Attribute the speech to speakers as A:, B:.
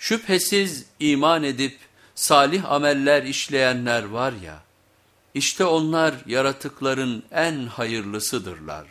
A: Şüphesiz iman edip salih ameller işleyenler var ya, işte onlar yaratıkların en hayırlısıdırlar.